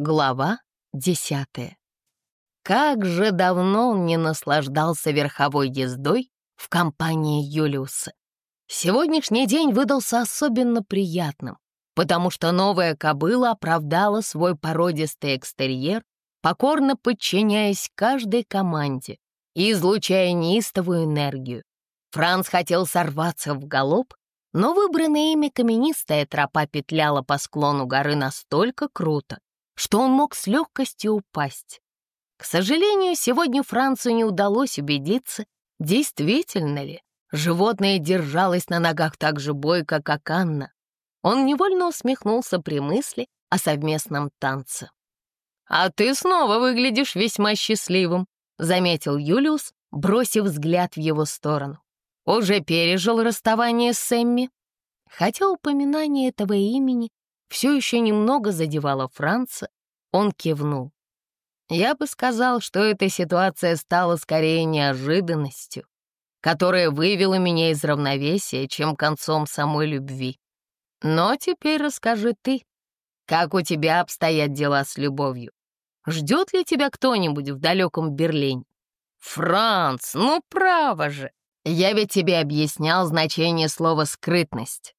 Глава десятая. Как же давно он не наслаждался верховой ездой в компании Юлиуса. Сегодняшний день выдался особенно приятным, потому что новая кобыла оправдала свой породистый экстерьер, покорно подчиняясь каждой команде и излучая неистовую энергию. Франц хотел сорваться в галоп, но выбранная ими каменистая тропа петляла по склону горы настолько круто, что он мог с легкостью упасть. К сожалению, сегодня Францу не удалось убедиться, действительно ли животное держалось на ногах так же бойко, как Анна. Он невольно усмехнулся при мысли о совместном танце. «А ты снова выглядишь весьма счастливым», — заметил Юлиус, бросив взгляд в его сторону. «Уже пережил расставание с Эмми?» Хотя упоминание этого имени все еще немного задевало Франца, он кивнул. Я бы сказал, что эта ситуация стала скорее неожиданностью, которая вывела меня из равновесия, чем концом самой любви. Но теперь расскажи ты, как у тебя обстоят дела с любовью? Ждет ли тебя кто-нибудь в далеком Берлине? Франц, ну право же! Я ведь тебе объяснял значение слова «скрытность».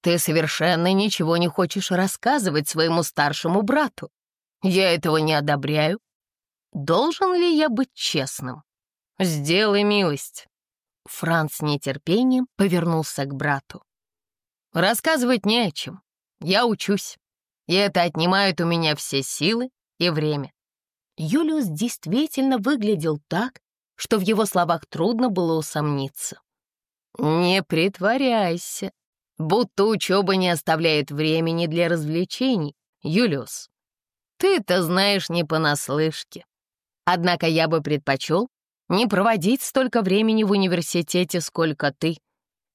Ты совершенно ничего не хочешь рассказывать своему старшему брату. Я этого не одобряю. Должен ли я быть честным? Сделай милость. Франц с нетерпением повернулся к брату. Рассказывать не о чем. Я учусь. И это отнимает у меня все силы и время. Юлиус действительно выглядел так, что в его словах трудно было усомниться. «Не притворяйся», будто учеба не оставляет времени для развлечений, Юлиус. Ты это знаешь не понаслышке. Однако я бы предпочел не проводить столько времени в университете, сколько ты,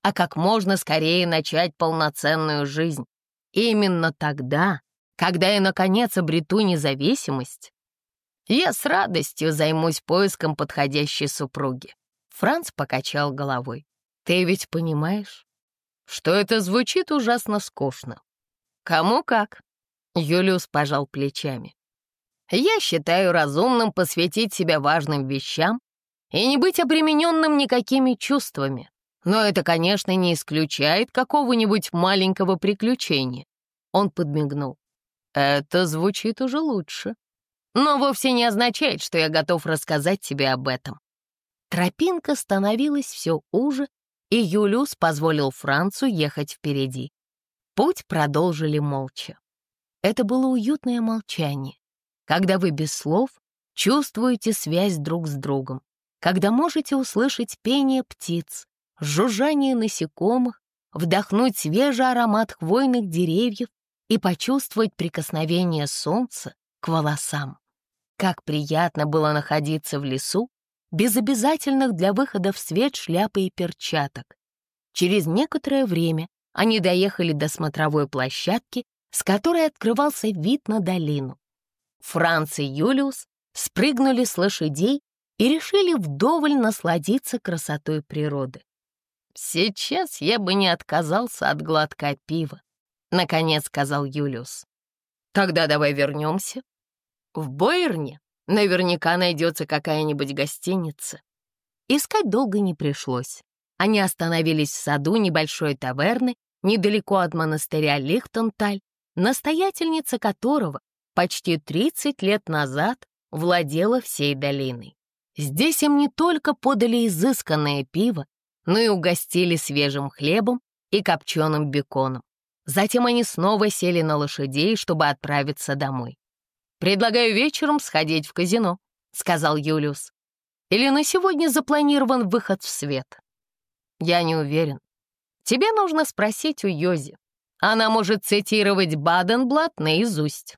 а как можно скорее начать полноценную жизнь. Именно тогда, когда я, наконец, обрету независимость, я с радостью займусь поиском подходящей супруги. Франц покачал головой. Ты ведь понимаешь, что это звучит ужасно скучно. Кому как. Юлиус пожал плечами. Я считаю разумным посвятить себя важным вещам и не быть обремененным никакими чувствами. Но это, конечно, не исключает какого-нибудь маленького приключения. Он подмигнул. Это звучит уже лучше. Но вовсе не означает, что я готов рассказать тебе об этом. Тропинка становилась все уже, и Юлиус позволил Францу ехать впереди. Путь продолжили молча. Это было уютное молчание, когда вы без слов чувствуете связь друг с другом, когда можете услышать пение птиц, жужжание насекомых, вдохнуть свежий аромат хвойных деревьев и почувствовать прикосновение солнца к волосам. Как приятно было находиться в лесу без обязательных для выхода в свет шляпы и перчаток. Через некоторое время они доехали до смотровой площадки, с которой открывался вид на долину. Франц и Юлиус спрыгнули с лошадей и решили вдоволь насладиться красотой природы. «Сейчас я бы не отказался от глотка пива», — наконец сказал Юлиус. «Тогда давай вернемся. В Бойерне Наверняка найдется какая-нибудь гостиница. Искать долго не пришлось. Они остановились в саду небольшой таверны недалеко от монастыря Лихтенталь, настоятельница которого почти 30 лет назад владела всей долиной. Здесь им не только подали изысканное пиво, но и угостили свежим хлебом и копченым беконом. Затем они снова сели на лошадей, чтобы отправиться домой. «Предлагаю вечером сходить в казино», — сказал Юлиус. «Или на сегодня запланирован выход в свет?» «Я не уверен. Тебе нужно спросить у Йози. Она может цитировать Баденблат наизусть».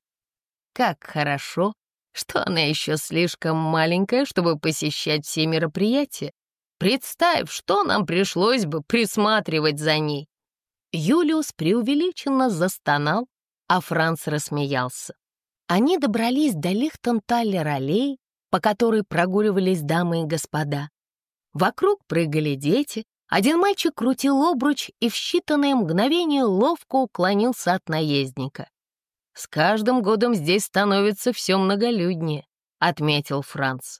«Как хорошо, что она еще слишком маленькая, чтобы посещать все мероприятия. Представь, что нам пришлось бы присматривать за ней». Юлиус преувеличенно застонал, а Франц рассмеялся. Они добрались до Лихтенталлер-аллей, по которой прогуливались дамы и господа. Вокруг прыгали дети, один мальчик крутил обруч и в считанные мгновения ловко уклонился от наездника. «С каждым годом здесь становится все многолюднее», — отметил Франц.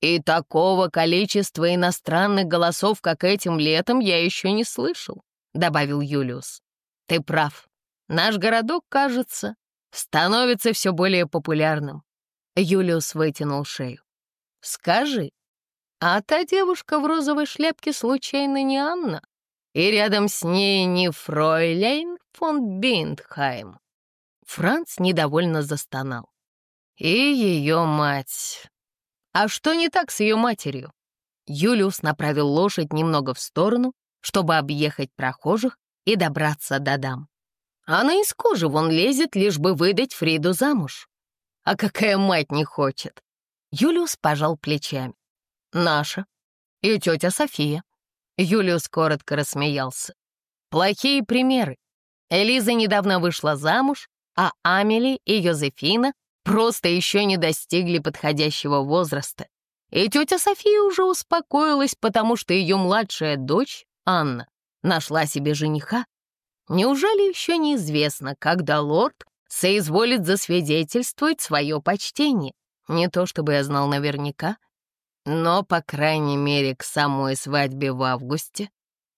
«И такого количества иностранных голосов, как этим летом, я еще не слышал», — добавил Юлиус. «Ты прав. Наш городок, кажется, становится все более популярным». Юлиус вытянул шею. «Скажи, а та девушка в розовой шляпке случайно не Анна? И рядом с ней не Фройляйн фон Биндхайм?» Франц недовольно застонал. «И ее мать. А что не так с ее матерью?» Юлиус направил лошадь немного в сторону, чтобы объехать прохожих и добраться до дам. Она из кожи вон лезет, лишь бы выдать Фриду замуж. А какая мать не хочет? Юлиус пожал плечами. Наша. И тетя София. Юлиус коротко рассмеялся. Плохие примеры. Элиза недавно вышла замуж, а Амели и Йозефина просто еще не достигли подходящего возраста. И тетя София уже успокоилась, потому что ее младшая дочь, Анна, нашла себе жениха. Неужели еще неизвестно, когда лорд соизволит засвидетельствовать свое почтение? Не то чтобы я знал наверняка, но, по крайней мере, к самой свадьбе в августе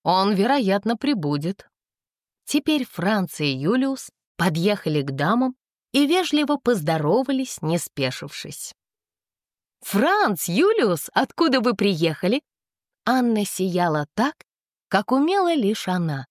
он, вероятно, прибудет. Теперь Франц и Юлиус подъехали к дамам и вежливо поздоровались, не спешившись. «Франц, Юлиус, откуда вы приехали?» Анна сияла так, как умела лишь она.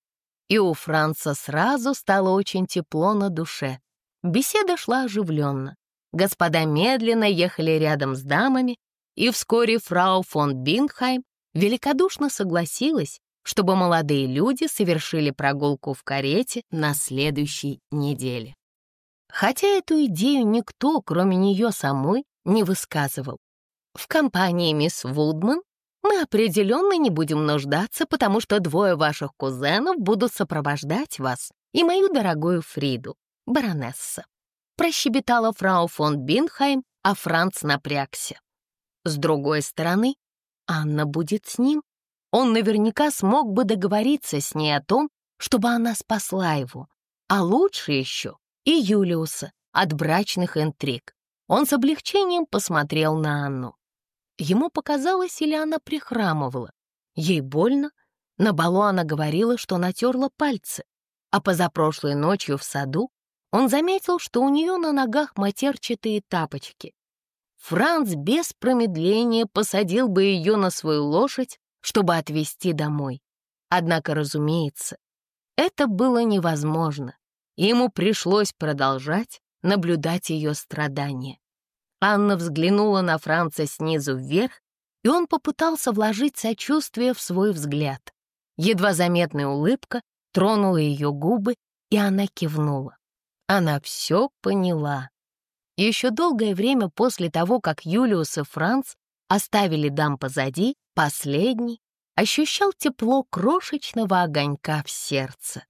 И у Франца сразу стало очень тепло на душе. Беседа шла оживленно. Господа медленно ехали рядом с дамами, и вскоре фрау фон Бинхайм великодушно согласилась, чтобы молодые люди совершили прогулку в карете на следующей неделе. Хотя эту идею никто, кроме нее самой, не высказывал. В компании мисс Вудман мы определенно не будем нуждаться, потому что двое ваших кузенов будут сопровождать вас и мою дорогую Фриду, баронесса. Прощебетала фрау фон Бинхайм, а Франц напрягся. С другой стороны, Анна будет с ним, он наверняка смог бы договориться с ней о том, чтобы она спасла его, а лучше еще и Юлиуса от брачных интриг. Он с облегчением посмотрел на Анну. Ему показалось, или она прихрамывала. Ей больно. На балу она говорила, что натерла пальцы. А позапрошлой ночью в саду он заметил, что у нее на ногах матерчатые тапочки. Франц без промедления посадил бы ее на свою лошадь чтобы отвезти домой. Однако, разумеется, это было невозможно, ему пришлось продолжать наблюдать ее страдания. Анна взглянула на Франца снизу вверх, и он попытался вложить сочувствие в свой взгляд. Едва заметная улыбка тронула ее губы, и она кивнула. Она все поняла. Еще долгое время после того, как Юлиус и Франц оставили дам позади, Последний ощущал тепло крошечного огонька в сердце.